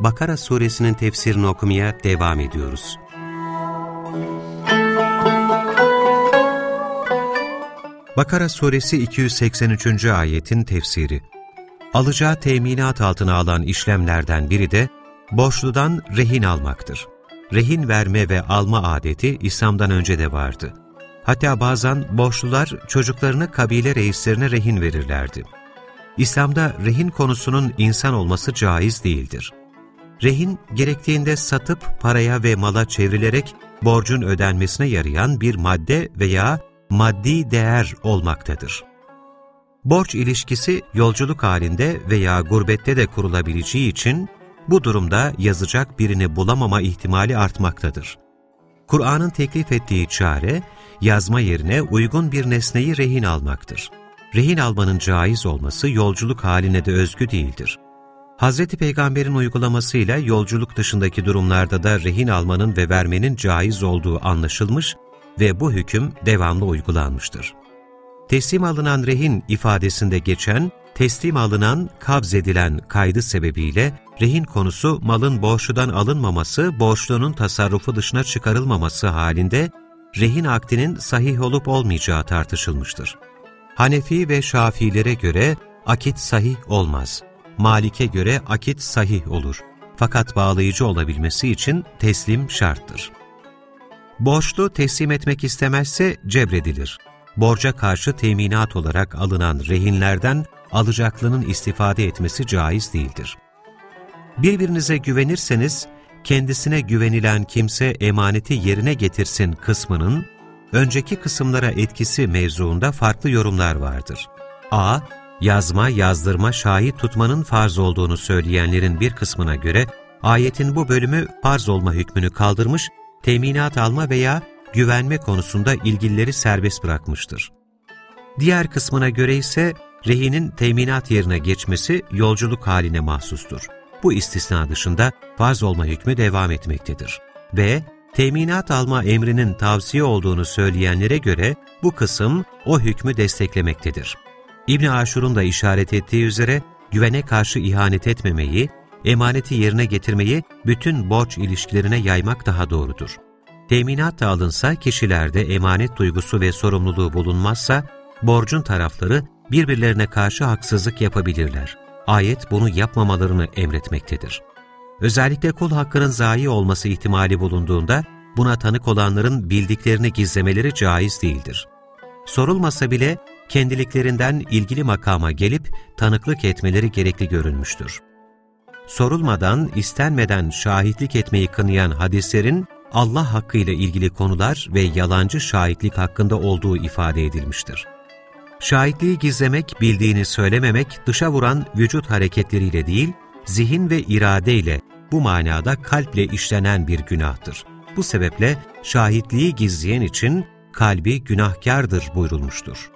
Bakara suresinin tefsirini okumaya devam ediyoruz. Bakara suresi 283. ayetin tefsiri Alacağı teminat altına alan işlemlerden biri de borçludan rehin almaktır. Rehin verme ve alma adeti İslam'dan önce de vardı. Hatta bazen borçlular çocuklarını kabile reislerine rehin verirlerdi. İslam'da rehin konusunun insan olması caiz değildir. Rehin, gerektiğinde satıp paraya ve mala çevrilerek borcun ödenmesine yarayan bir madde veya maddi değer olmaktadır. Borç ilişkisi yolculuk halinde veya gurbette de kurulabileceği için bu durumda yazacak birini bulamama ihtimali artmaktadır. Kur'an'ın teklif ettiği çare, yazma yerine uygun bir nesneyi rehin almaktır. Rehin almanın caiz olması yolculuk haline de özgü değildir. Hz. Peygamber'in uygulamasıyla yolculuk dışındaki durumlarda da rehin almanın ve vermenin caiz olduğu anlaşılmış ve bu hüküm devamlı uygulanmıştır. Teslim alınan rehin ifadesinde geçen, teslim alınan, kabz edilen kaydı sebebiyle rehin konusu malın borçludan alınmaması, borçlunun tasarrufu dışına çıkarılmaması halinde rehin akdinin sahih olup olmayacağı tartışılmıştır. Hanefi ve Şafilere göre akit sahih olmaz. Malik'e göre akit sahih olur. Fakat bağlayıcı olabilmesi için teslim şarttır. Borçlu teslim etmek istemezse cebredilir. Borca karşı teminat olarak alınan rehinlerden alacaklının istifade etmesi caiz değildir. Birbirinize güvenirseniz, kendisine güvenilen kimse emaneti yerine getirsin kısmının, önceki kısımlara etkisi mevzuunda farklı yorumlar vardır. A. Yazma, yazdırma, şahit tutmanın farz olduğunu söyleyenlerin bir kısmına göre, ayetin bu bölümü farz olma hükmünü kaldırmış, teminat alma veya güvenme konusunda ilgilileri serbest bırakmıştır. Diğer kısmına göre ise rehinin teminat yerine geçmesi yolculuk haline mahsustur. Bu istisna dışında farz olma hükmü devam etmektedir. B. Teminat alma emrinin tavsiye olduğunu söyleyenlere göre bu kısım o hükmü desteklemektedir. İbn Aşur'un da işaret ettiği üzere güvene karşı ihanet etmemeyi, emaneti yerine getirmeyi bütün borç ilişkilerine yaymak daha doğrudur. Teminat da alınsa kişilerde emanet duygusu ve sorumluluğu bulunmazsa, borcun tarafları birbirlerine karşı haksızlık yapabilirler. Ayet bunu yapmamalarını emretmektedir. Özellikle kul hakkının zayi olması ihtimali bulunduğunda, buna tanık olanların bildiklerini gizlemeleri caiz değildir. Sorulmasa bile kendiliklerinden ilgili makama gelip tanıklık etmeleri gerekli görülmüştür. Sorulmadan, istenmeden şahitlik etmeyi kınayan hadislerin Allah hakkıyla ilgili konular ve yalancı şahitlik hakkında olduğu ifade edilmiştir. Şahitliği gizlemek, bildiğini söylememek, dışa vuran vücut hareketleriyle değil, zihin ve iradeyle, bu manada kalple işlenen bir günahtır. Bu sebeple şahitliği gizleyen için kalbi günahkardır buyurulmuştur.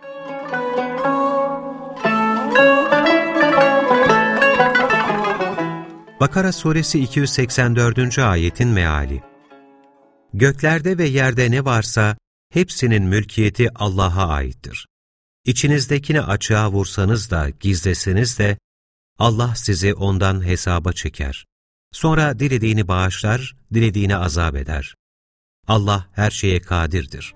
Bakara suresi 284. ayetin meali Göklerde ve yerde ne varsa hepsinin mülkiyeti Allah'a aittir. İçinizdekini açığa vursanız da gizleseniz de Allah sizi ondan hesaba çeker. Sonra dilediğini bağışlar, dilediğini azap eder. Allah her şeye kadirdir.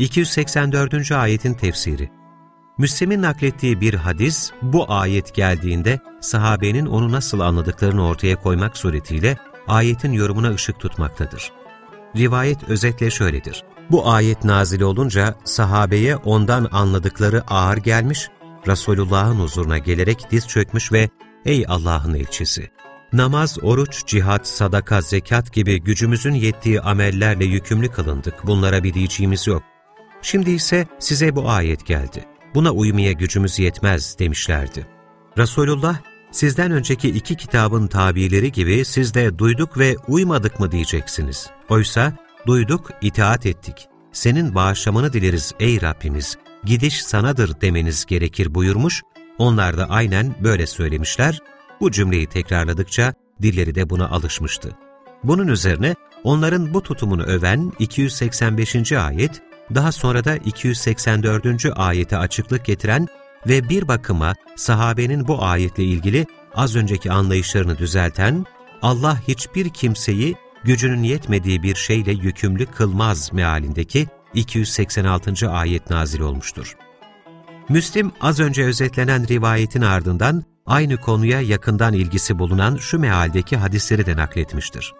...284. ayetin tefsiri Müslim'in naklettiği bir hadis, bu ayet geldiğinde sahabenin onu nasıl anladıklarını ortaya koymak suretiyle ayetin yorumuna ışık tutmaktadır. Rivayet özetle şöyledir. Bu ayet nazil olunca sahabeye ondan anladıkları ağır gelmiş, Resulullah'ın huzuruna gelerek diz çökmüş ve ''Ey Allah'ın elçisi! Namaz, oruç, cihat, sadaka, zekat gibi gücümüzün yettiği amellerle yükümlü kılındık. Bunlara bir diyeceğimiz yok. Şimdi ise size bu ayet geldi. Buna uymaya gücümüz yetmez demişlerdi. Resulullah, sizden önceki iki kitabın tabirleri gibi siz de duyduk ve uymadık mı diyeceksiniz. Oysa duyduk, itaat ettik. Senin bağışlamanı dileriz ey Rabbimiz, gidiş sanadır demeniz gerekir buyurmuş, onlar da aynen böyle söylemişler, bu cümleyi tekrarladıkça dilleri de buna alışmıştı. Bunun üzerine onların bu tutumunu öven 285. ayet, daha sonra da 284. ayete açıklık getiren ve bir bakıma sahabenin bu ayetle ilgili az önceki anlayışlarını düzelten, Allah hiçbir kimseyi gücünün yetmediği bir şeyle yükümlü kılmaz mealindeki 286. ayet nazil olmuştur. Müslim az önce özetlenen rivayetin ardından aynı konuya yakından ilgisi bulunan şu mealdeki hadisleri de nakletmiştir.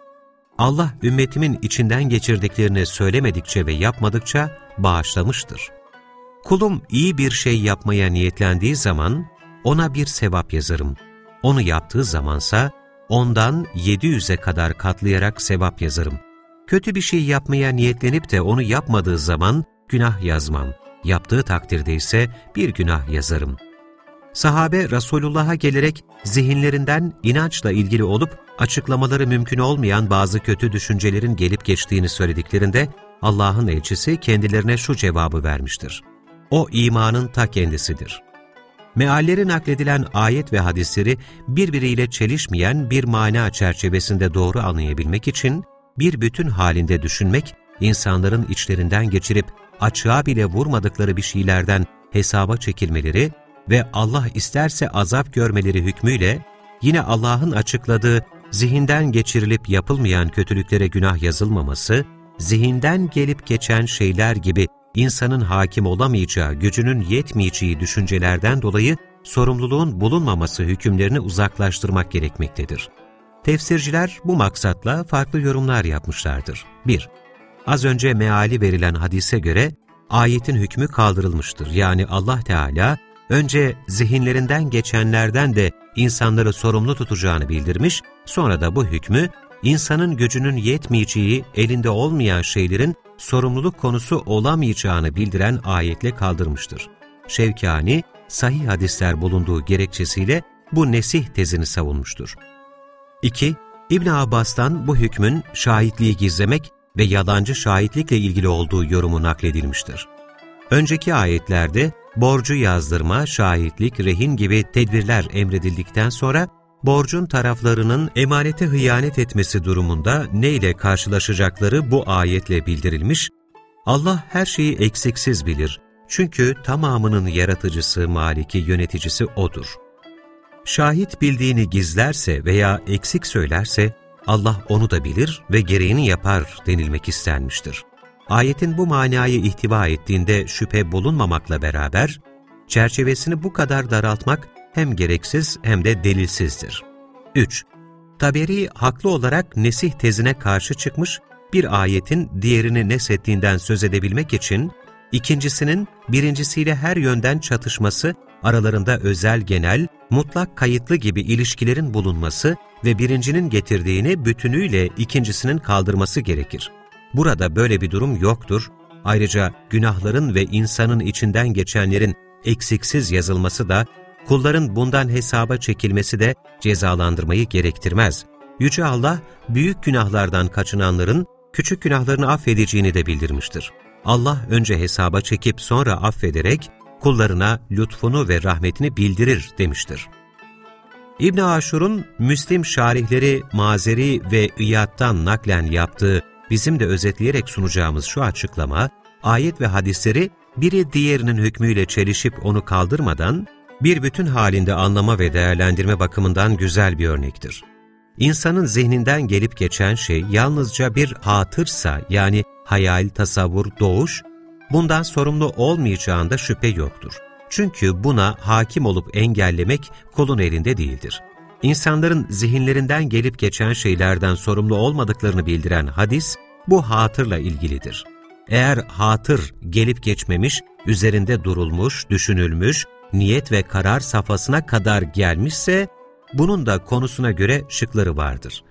Allah ümmetimin içinden geçirdiklerini söylemedikçe ve yapmadıkça bağışlamıştır. Kulum iyi bir şey yapmaya niyetlendiği zaman ona bir sevap yazarım. Onu yaptığı zamansa ondan 700'e kadar katlayarak sevap yazarım. Kötü bir şey yapmaya niyetlenip de onu yapmadığı zaman günah yazmam. Yaptığı takdirde ise bir günah yazarım. Sahabe Resulullah'a gelerek zihinlerinden inançla ilgili olup açıklamaları mümkün olmayan bazı kötü düşüncelerin gelip geçtiğini söylediklerinde Allah'ın elçisi kendilerine şu cevabı vermiştir. O imanın ta kendisidir. Mealleri nakledilen ayet ve hadisleri birbiriyle çelişmeyen bir mana çerçevesinde doğru anlayabilmek için bir bütün halinde düşünmek, insanların içlerinden geçirip açığa bile vurmadıkları bir şeylerden hesaba çekilmeleri ve Allah isterse azap görmeleri hükmüyle yine Allah'ın açıkladığı zihinden geçirilip yapılmayan kötülüklere günah yazılmaması, zihinden gelip geçen şeyler gibi insanın hakim olamayacağı, gücünün yetmeyeceği düşüncelerden dolayı sorumluluğun bulunmaması hükümlerini uzaklaştırmak gerekmektedir. Tefsirciler bu maksatla farklı yorumlar yapmışlardır. 1. Az önce meali verilen hadise göre ayetin hükmü kaldırılmıştır. Yani Allah Teala önce zihinlerinden geçenlerden de insanları sorumlu tutacağını bildirmiş, sonra da bu hükmü insanın gücünün yetmeyeceği, elinde olmayan şeylerin sorumluluk konusu olamayacağını bildiren ayetle kaldırmıştır. Şevkani, sahih hadisler bulunduğu gerekçesiyle bu nesih tezini savunmuştur. 2. İbn Abbas'tan bu hükmün şahitliği gizlemek ve yalancı şahitlikle ilgili olduğu yorumu nakledilmiştir. Önceki ayetlerde borcu yazdırma, şahitlik, rehin gibi tedbirler emredildikten sonra borcun taraflarının emanete hıyanet etmesi durumunda ne ile karşılaşacakları bu ayetle bildirilmiş, Allah her şeyi eksiksiz bilir çünkü tamamının yaratıcısı, maliki, yöneticisi O'dur. Şahit bildiğini gizlerse veya eksik söylerse, Allah onu da bilir ve gereğini yapar denilmek istenmiştir. Ayetin bu manayı ihtiva ettiğinde şüphe bulunmamakla beraber, çerçevesini bu kadar daraltmak hem gereksiz hem de delilsizdir. 3. Taberi haklı olarak nesih tezine karşı çıkmış, bir ayetin diğerini nesettiğinden söz edebilmek için, ikincisinin birincisiyle her yönden çatışması, aralarında özel genel, mutlak kayıtlı gibi ilişkilerin bulunması ve birincinin getirdiğini bütünüyle ikincisinin kaldırması gerekir. Burada böyle bir durum yoktur. Ayrıca günahların ve insanın içinden geçenlerin eksiksiz yazılması da, kulların bundan hesaba çekilmesi de cezalandırmayı gerektirmez. Yüce Allah, büyük günahlardan kaçınanların küçük günahlarını affedeceğini de bildirmiştir. Allah önce hesaba çekip sonra affederek, kullarına lütfunu ve rahmetini bildirir demiştir. İbn Aşur'un Müslim şarihleri Mazeri ve İyad'dan naklen yaptığı bizim de özetleyerek sunacağımız şu açıklama, ayet ve hadisleri biri diğerinin hükmüyle çelişip onu kaldırmadan, bir bütün halinde anlama ve değerlendirme bakımından güzel bir örnektir. İnsanın zihninden gelip geçen şey yalnızca bir hatırsa yani hayal, tasavvur, doğuş, bundan sorumlu olmayacağında şüphe yoktur. Çünkü buna hakim olup engellemek kulun elinde değildir. İnsanların zihinlerinden gelip geçen şeylerden sorumlu olmadıklarını bildiren hadis, bu hatırla ilgilidir. Eğer hatır gelip geçmemiş, üzerinde durulmuş, düşünülmüş, niyet ve karar safhasına kadar gelmişse, bunun da konusuna göre şıkları vardır.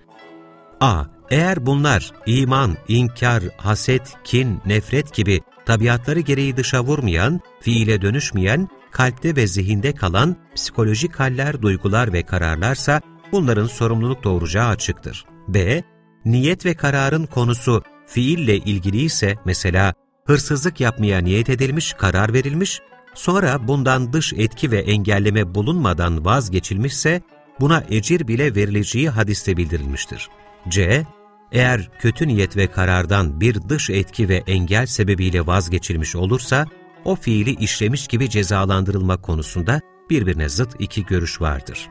A. Eğer bunlar iman, inkar, haset, kin, nefret gibi tabiatları gereği dışa vurmayan, fiile dönüşmeyen, kalpte ve zihinde kalan psikolojik haller, duygular ve kararlarsa bunların sorumluluk doğuracağı açıktır. B. Niyet ve kararın konusu fiille ilgili ise mesela hırsızlık yapmaya niyet edilmiş, karar verilmiş, sonra bundan dış etki ve engelleme bulunmadan vazgeçilmişse buna ecir bile verileceği hadiste bildirilmiştir. C. Eğer kötü niyet ve karardan bir dış etki ve engel sebebiyle vazgeçilmiş olursa, o fiili işlemiş gibi cezalandırılma konusunda birbirine zıt iki görüş vardır.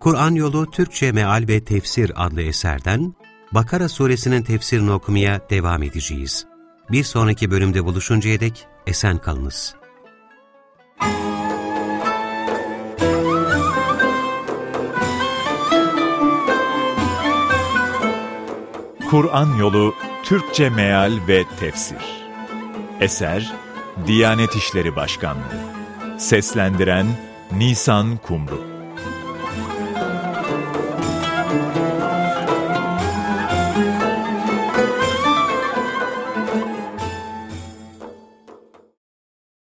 Kur'an Yolu Türkçe Meal ve Tefsir adlı eserden Bakara suresinin tefsirini okumaya devam edeceğiz. Bir sonraki bölümde buluşuncaya dek esen kalınız. Kur'an Yolu Türkçe Meal ve Tefsir. Eser Diyanet İşleri Başkanlığı. Seslendiren Nisan Kumru